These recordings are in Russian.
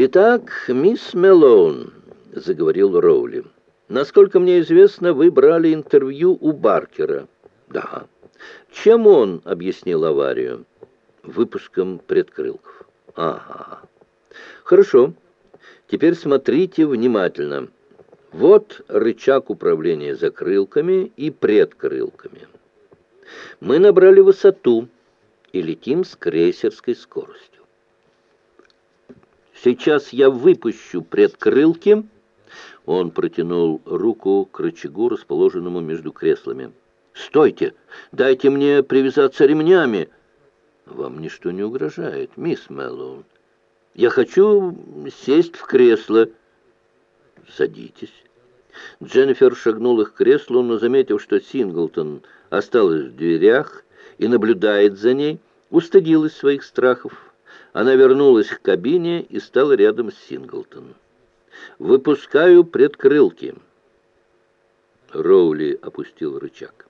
«Итак, мисс Мелоун», — заговорил Роули, — «насколько мне известно, вы брали интервью у Баркера». «Да». «Чем он объяснил аварию?» «Выпуском предкрылков». «Ага». «Хорошо. Теперь смотрите внимательно. Вот рычаг управления закрылками и предкрылками. Мы набрали высоту и летим с крейсерской скоростью. Сейчас я выпущу предкрылки. Он протянул руку к рычагу, расположенному между креслами. «Стойте! Дайте мне привязаться ремнями!» «Вам ничто не угрожает, мисс Мэллоун. Я хочу сесть в кресло». «Садитесь». Дженнифер шагнула к креслу, но, заметив, что Синглтон осталась в дверях и наблюдает за ней, устыдилась своих страхов. Она вернулась к кабине и стала рядом с Синглтоном. «Выпускаю предкрылки». Роули опустил рычаг.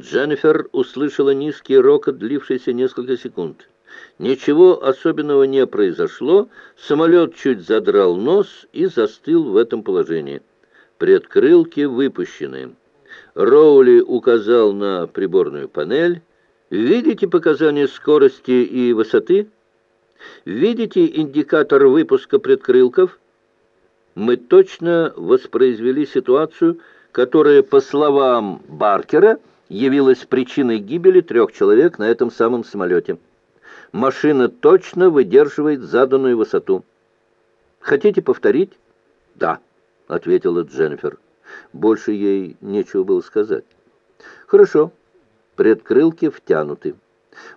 Дженнифер услышала низкий рокот, длившийся несколько секунд. Ничего особенного не произошло, самолет чуть задрал нос и застыл в этом положении. Предкрылки выпущены. Роули указал на приборную панель. «Видите показания скорости и высоты?» Видите индикатор выпуска предкрылков? Мы точно воспроизвели ситуацию, которая, по словам Баркера, явилась причиной гибели трех человек на этом самом самолете. Машина точно выдерживает заданную высоту. Хотите повторить? Да, ответила Дженнифер. Больше ей нечего было сказать. Хорошо. Предкрылки втянуты.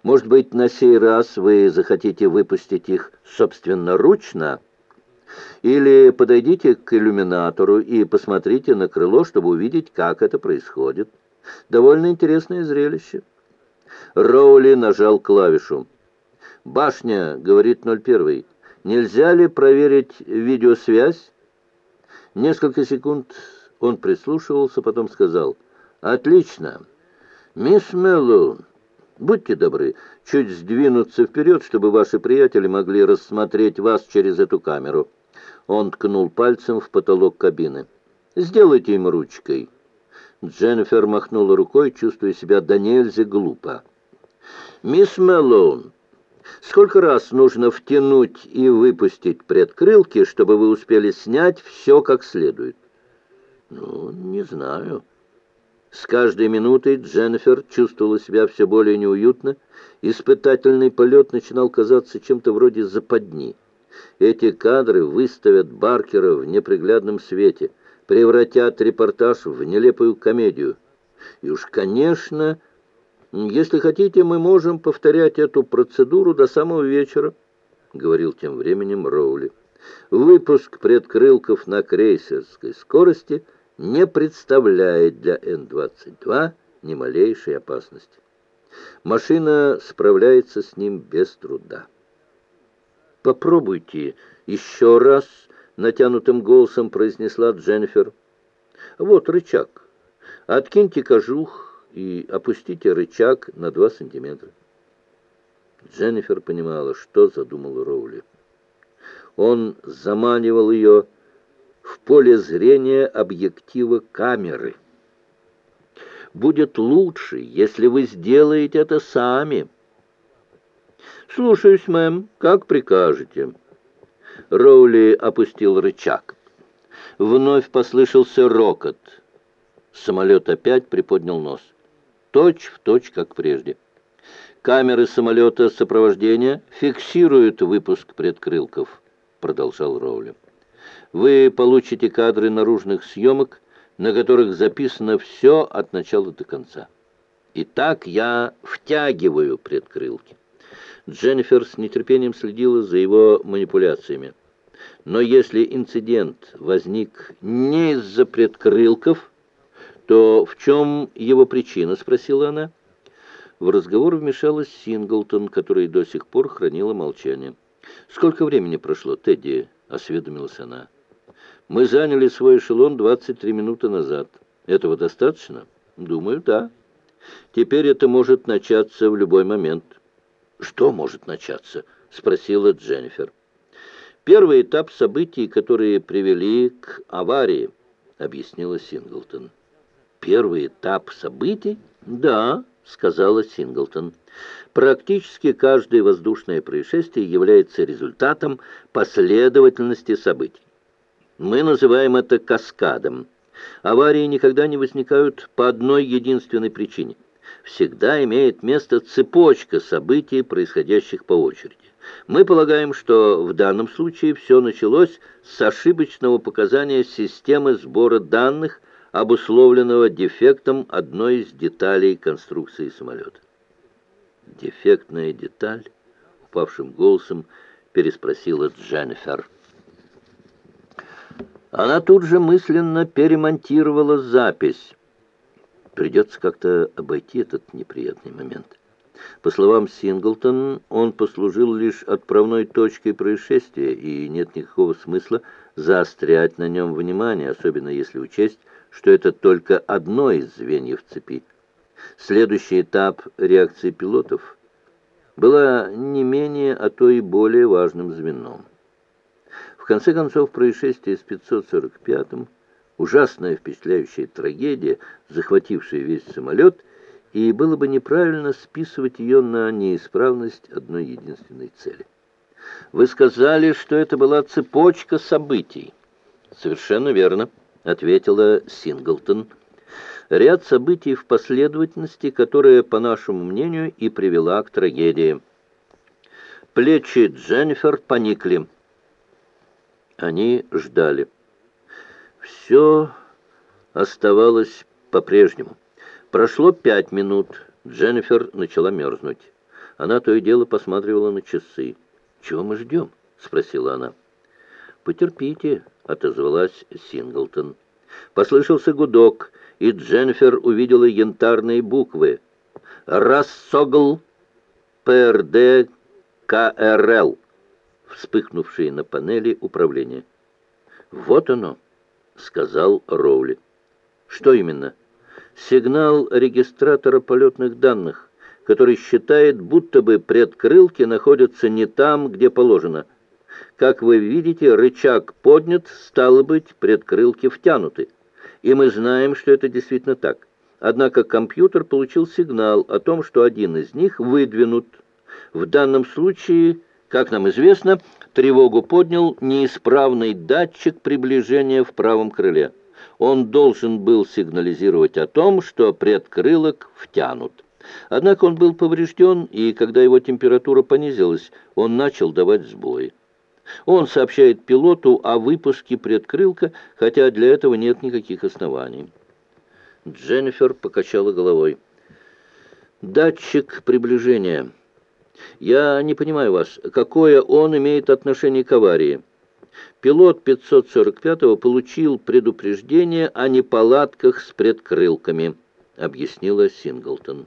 Может быть, на сей раз вы захотите выпустить их собственноручно? Или подойдите к иллюминатору и посмотрите на крыло, чтобы увидеть, как это происходит. Довольно интересное зрелище. Роули нажал клавишу. «Башня», — говорит 01. «Нельзя ли проверить видеосвязь?» Несколько секунд он прислушивался, потом сказал. «Отлично. Мисс Меллоун, Будьте добры, чуть сдвинуться вперед, чтобы ваши приятели могли рассмотреть вас через эту камеру». Он ткнул пальцем в потолок кабины. «Сделайте им ручкой». Дженнифер махнула рукой, чувствуя себя до нельзя глупо. «Мисс Мэллоун, сколько раз нужно втянуть и выпустить предкрылки, чтобы вы успели снять все как следует?» «Ну, не знаю». С каждой минутой Дженнифер чувствовала себя все более неуютно. Испытательный полет начинал казаться чем-то вроде западни. Эти кадры выставят Баркера в неприглядном свете, превратят репортаж в нелепую комедию. И уж, конечно, если хотите, мы можем повторять эту процедуру до самого вечера, — говорил тем временем Роули. Выпуск предкрылков на крейсерской скорости — не представляет для Н-22 ни малейшей опасности. Машина справляется с ним без труда. «Попробуйте еще раз», — натянутым голосом произнесла Дженнифер. «Вот рычаг. Откиньте кожух и опустите рычаг на два сантиметра». Дженнифер понимала, что задумал Роули. Он заманивал ее в поле зрения объектива камеры. Будет лучше, если вы сделаете это сами. Слушаюсь, мэм, как прикажете. Роули опустил рычаг. Вновь послышался рокот. Самолет опять приподнял нос. Точь в точь, как прежде. Камеры самолета сопровождения фиксируют выпуск предкрылков, продолжал Роули вы получите кадры наружных съемок, на которых записано все от начала до конца. Итак, я втягиваю предкрылки. Дженнифер с нетерпением следила за его манипуляциями. Но если инцидент возник не из-за предкрылков, то в чем его причина, спросила она. В разговор вмешалась Синглтон, которая до сих пор хранила молчание. «Сколько времени прошло, Тедди?» — осведомилась она. Мы заняли свой эшелон 23 минуты назад. Этого достаточно? Думаю, да. Теперь это может начаться в любой момент. Что может начаться? Спросила Дженнифер. Первый этап событий, которые привели к аварии, объяснила Синглтон. Первый этап событий? Да, сказала Синглтон. Практически каждое воздушное происшествие является результатом последовательности событий. Мы называем это каскадом. Аварии никогда не возникают по одной единственной причине. Всегда имеет место цепочка событий, происходящих по очереди. Мы полагаем, что в данном случае все началось с ошибочного показания системы сбора данных, обусловленного дефектом одной из деталей конструкции самолета. «Дефектная деталь?» — упавшим голосом переспросила Дженнифер. Она тут же мысленно перемонтировала запись. Придется как-то обойти этот неприятный момент. По словам Синглтон, он послужил лишь отправной точкой происшествия, и нет никакого смысла заострять на нем внимание, особенно если учесть, что это только одно из звеньев цепи. Следующий этап реакции пилотов была не менее, а то и более важным звеном. В конце концов, происшествие с 545-м, ужасная впечатляющая трагедия, захватившая весь самолет, и было бы неправильно списывать ее на неисправность одной единственной цели. Вы сказали, что это была цепочка событий. Совершенно верно, ответила Синглтон. Ряд событий в последовательности, которая, по нашему мнению, и привела к трагедии. Плечи Дженнифер поникли. Они ждали. Все оставалось по-прежнему. Прошло пять минут. Дженнифер начала мерзнуть. Она то и дело посматривала на часы. «Чего мы ждем?» — спросила она. «Потерпите», — отозвалась Синглтон. Послышался гудок, и Дженнифер увидела янтарные буквы. «Рассогл ПРД КРЛ», вспыхнувшие на панели управления. «Вот оно», — сказал Роули. «Что именно?» сигнал регистратора полетных данных, который считает, будто бы предкрылки находятся не там, где положено. Как вы видите, рычаг поднят, стало быть, предкрылки втянуты. И мы знаем, что это действительно так. Однако компьютер получил сигнал о том, что один из них выдвинут. В данном случае, как нам известно, тревогу поднял неисправный датчик приближения в правом крыле он должен был сигнализировать о том, что предкрылок втянут. Однако он был поврежден, и когда его температура понизилась, он начал давать сбои. Он сообщает пилоту о выпуске предкрылка, хотя для этого нет никаких оснований. Дженнифер покачала головой. «Датчик приближения. Я не понимаю вас. Какое он имеет отношение к аварии?» Пилот 545-го получил предупреждение о неполадках с предкрылками, объяснила Синглтон.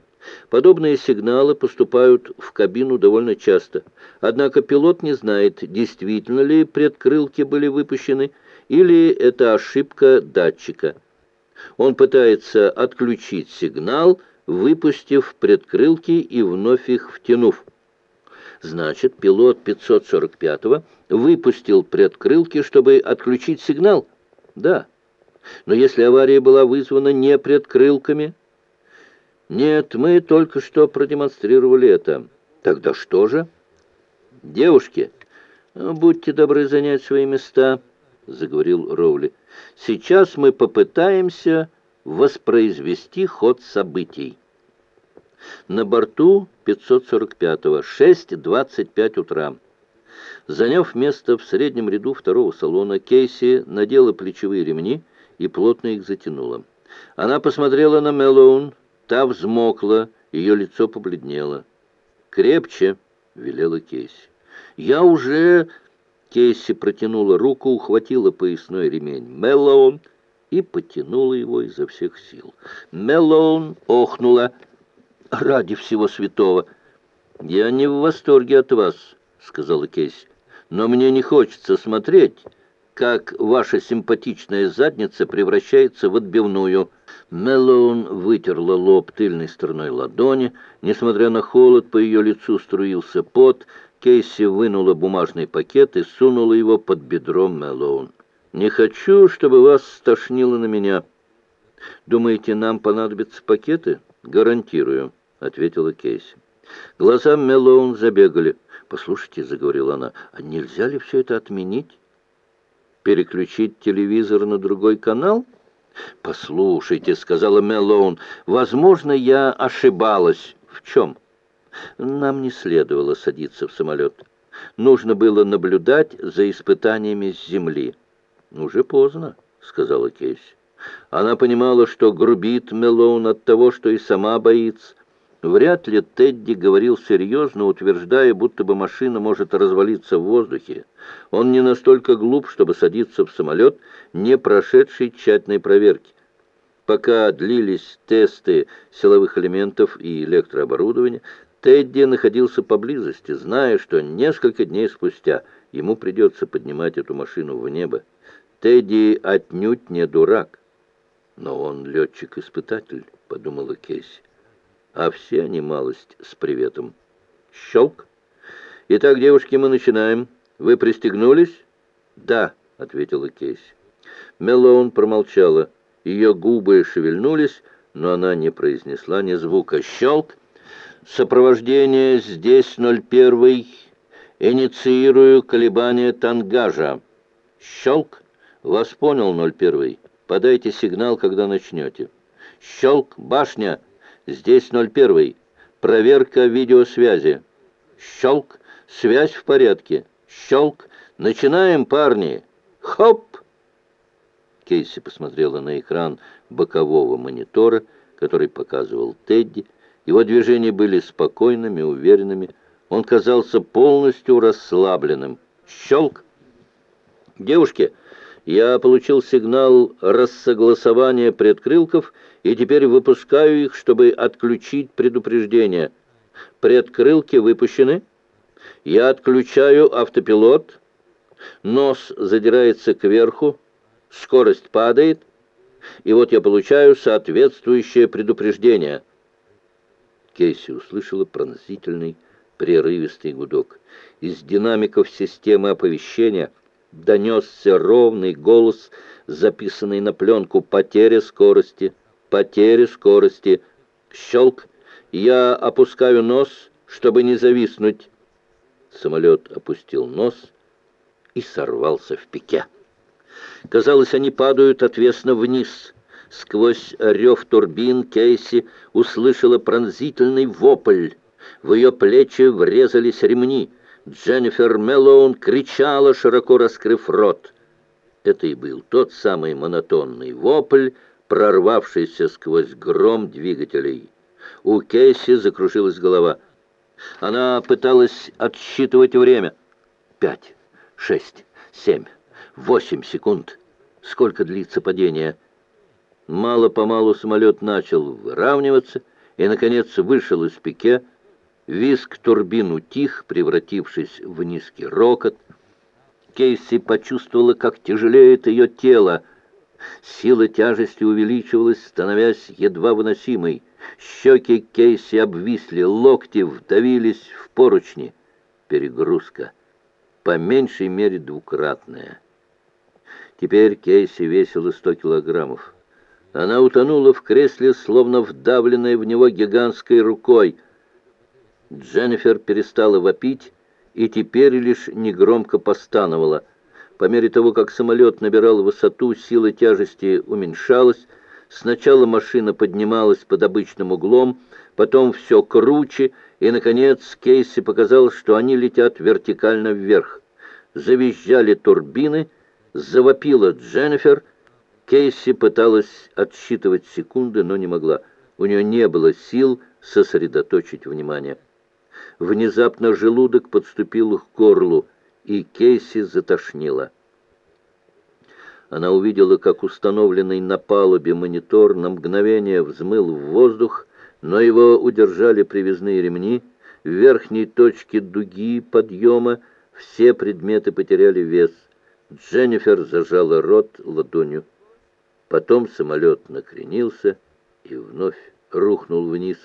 Подобные сигналы поступают в кабину довольно часто. Однако пилот не знает, действительно ли предкрылки были выпущены, или это ошибка датчика. Он пытается отключить сигнал, выпустив предкрылки и вновь их втянув. Значит, пилот 545-го выпустил предкрылки, чтобы отключить сигнал? Да. Но если авария была вызвана не предкрылками? Нет, мы только что продемонстрировали это. Тогда что же? Девушки, будьте добры занять свои места, заговорил Роули. Сейчас мы попытаемся воспроизвести ход событий. На борту 545-го, 6.25 утра. Заняв место в среднем ряду второго салона, Кейси надела плечевые ремни и плотно их затянула. Она посмотрела на Мелоун, та взмокла, ее лицо побледнело. «Крепче!» — велела Кейси. «Я уже...» Кейси протянула руку, ухватила поясной ремень Мелоун и потянула его изо всех сил. Мелоун охнула. «Ради всего святого!» «Я не в восторге от вас», — сказала Кейси но мне не хочется смотреть, как ваша симпатичная задница превращается в отбивную». Меллоун вытерла лоб тыльной стороной ладони. Несмотря на холод, по ее лицу струился пот. Кейси вынула бумажный пакет и сунула его под бедро Меллоун. «Не хочу, чтобы вас стошнило на меня. Думаете, нам понадобятся пакеты?» «Гарантирую», — ответила Кейси. Глаза Меллоун забегали. «Послушайте», — заговорила она, — «а нельзя ли все это отменить? Переключить телевизор на другой канал?» «Послушайте», — сказала Меллоун, — «возможно, я ошибалась. В чем?» «Нам не следовало садиться в самолет. Нужно было наблюдать за испытаниями с земли». «Уже поздно», — сказала Кейси. Она понимала, что грубит Мелоун от того, что и сама боится. Вряд ли Тедди говорил серьезно, утверждая, будто бы машина может развалиться в воздухе. Он не настолько глуп, чтобы садиться в самолет, не прошедший тщательной проверки. Пока длились тесты силовых элементов и электрооборудования, Тедди находился поблизости, зная, что несколько дней спустя ему придется поднимать эту машину в небо. Тедди отнюдь не дурак. Но он летчик-испытатель, подумала Кейси. А все они малость с приветом. Щелк. Итак, девушки, мы начинаем. Вы пристегнулись? Да, ответила Кейси. Мелоун промолчала. Ее губы шевельнулись, но она не произнесла ни звука. Щелк. Сопровождение здесь 01. Инициирую колебания тангажа. Щелк. Вас понял, 01. Подайте сигнал, когда начнете. Щелк, башня. Здесь 01. Проверка видеосвязи. Щелк, связь в порядке. Щелк, начинаем, парни. Хоп! Кейси посмотрела на экран бокового монитора, который показывал Тедди. Его движения были спокойными, уверенными. Он казался полностью расслабленным. Щелк! Девушки, я получил сигнал рассогласования предкрылков и теперь выпускаю их, чтобы отключить предупреждение. Предкрылки выпущены. Я отключаю автопилот. Нос задирается кверху. Скорость падает. И вот я получаю соответствующее предупреждение. Кейси услышала пронзительный, прерывистый гудок. Из динамиков системы оповещения – донесся ровный голос, записанный на пленку «Потеря скорости, потеря скорости». Щелк. Я опускаю нос, чтобы не зависнуть. Самолет опустил нос и сорвался в пике. Казалось, они падают отвесно вниз. Сквозь рев турбин Кейси услышала пронзительный вопль. В ее плечи врезались ремни — Дженнифер Меллоун кричала, широко раскрыв рот. Это и был тот самый монотонный вопль, прорвавшийся сквозь гром двигателей. У Кейси закружилась голова. Она пыталась отсчитывать время. Пять, шесть, семь, восемь секунд. Сколько длится падение? Мало-помалу самолет начал выравниваться и, наконец, вышел из пике, Виск турбин утих, превратившись в низкий рокот. Кейси почувствовала, как тяжелеет ее тело. Сила тяжести увеличивалась, становясь едва выносимой. Щеки Кейси обвисли, локти вдавились в поручни. Перегрузка. По меньшей мере двукратная. Теперь Кейси весила сто килограммов. Она утонула в кресле, словно вдавленная в него гигантской рукой — Дженнифер перестала вопить и теперь лишь негромко постановала. По мере того, как самолет набирал высоту, сила тяжести уменьшалась. Сначала машина поднималась под обычным углом, потом все круче, и, наконец, Кейси показалось, что они летят вертикально вверх. Завизжали турбины, завопила Дженнифер. Кейси пыталась отсчитывать секунды, но не могла. У нее не было сил сосредоточить внимание. Внезапно желудок подступил к горлу, и Кейси затошнило. Она увидела, как установленный на палубе монитор на мгновение взмыл в воздух, но его удержали привязные ремни. В верхней точке дуги подъема все предметы потеряли вес. Дженнифер зажала рот ладонью. Потом самолет накренился и вновь рухнул вниз.